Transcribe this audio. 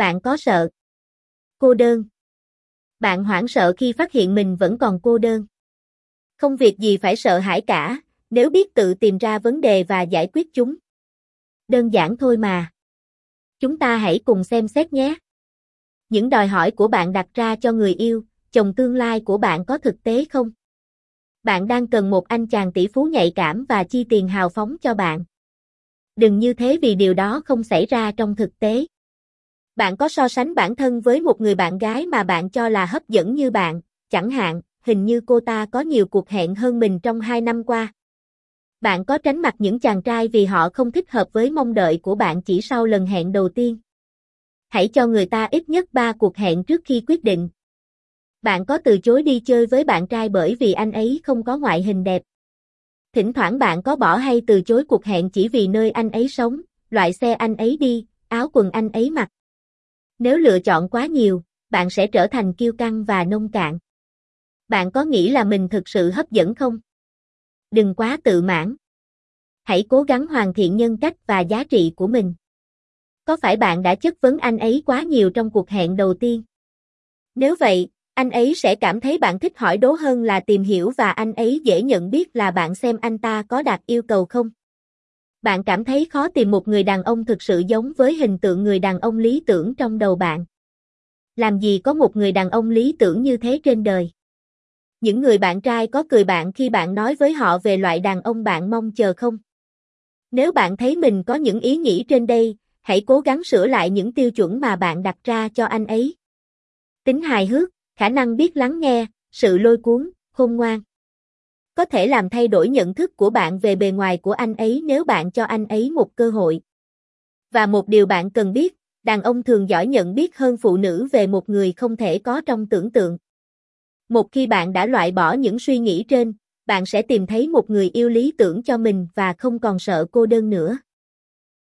Bạn có sợ cô đơn? Bạn hoảng sợ khi phát hiện mình vẫn còn cô đơn. Không việc gì phải sợ hãi cả, nếu biết tự tìm ra vấn đề và giải quyết chúng. Đơn giản thôi mà. Chúng ta hãy cùng xem xét nhé. Những đòi hỏi của bạn đặt ra cho người yêu, chồng tương lai của bạn có thực tế không? Bạn đang cần một anh chàng tỷ phú nhạy cảm và chi tiền hào phóng cho bạn. Đừng như thế vì điều đó không xảy ra trong thực tế. Bạn có so sánh bản thân với một người bạn gái mà bạn cho là hấp dẫn như bạn, chẳng hạn, hình như cô ta có nhiều cuộc hẹn hơn mình trong hai năm qua. Bạn có tránh mặt những chàng trai vì họ không thích hợp với mong đợi của bạn chỉ sau lần hẹn đầu tiên. Hãy cho người ta ít nhất 3 cuộc hẹn trước khi quyết định. Bạn có từ chối đi chơi với bạn trai bởi vì anh ấy không có ngoại hình đẹp. Thỉnh thoảng bạn có bỏ hay từ chối cuộc hẹn chỉ vì nơi anh ấy sống, loại xe anh ấy đi, áo quần anh ấy mặc. Nếu lựa chọn quá nhiều, bạn sẽ trở thành kiêu căng và nông cạn. Bạn có nghĩ là mình thực sự hấp dẫn không? Đừng quá tự mãn. Hãy cố gắng hoàn thiện nhân cách và giá trị của mình. Có phải bạn đã chất vấn anh ấy quá nhiều trong cuộc hẹn đầu tiên? Nếu vậy, anh ấy sẽ cảm thấy bạn thích hỏi đố hơn là tìm hiểu và anh ấy dễ nhận biết là bạn xem anh ta có đạt yêu cầu không. Bạn cảm thấy khó tìm một người đàn ông thực sự giống với hình tượng người đàn ông lý tưởng trong đầu bạn. Làm gì có một người đàn ông lý tưởng như thế trên đời? Những người bạn trai có cười bạn khi bạn nói với họ về loại đàn ông bạn mong chờ không? Nếu bạn thấy mình có những ý nghĩ trên đây, hãy cố gắng sửa lại những tiêu chuẩn mà bạn đặt ra cho anh ấy. Tính hài hước, khả năng biết lắng nghe, sự lôi cuốn, khôn ngoan. Có thể làm thay đổi nhận thức của bạn về bề ngoài của anh ấy nếu bạn cho anh ấy một cơ hội. Và một điều bạn cần biết, đàn ông thường giỏi nhận biết hơn phụ nữ về một người không thể có trong tưởng tượng. Một khi bạn đã loại bỏ những suy nghĩ trên, bạn sẽ tìm thấy một người yêu lý tưởng cho mình và không còn sợ cô đơn nữa.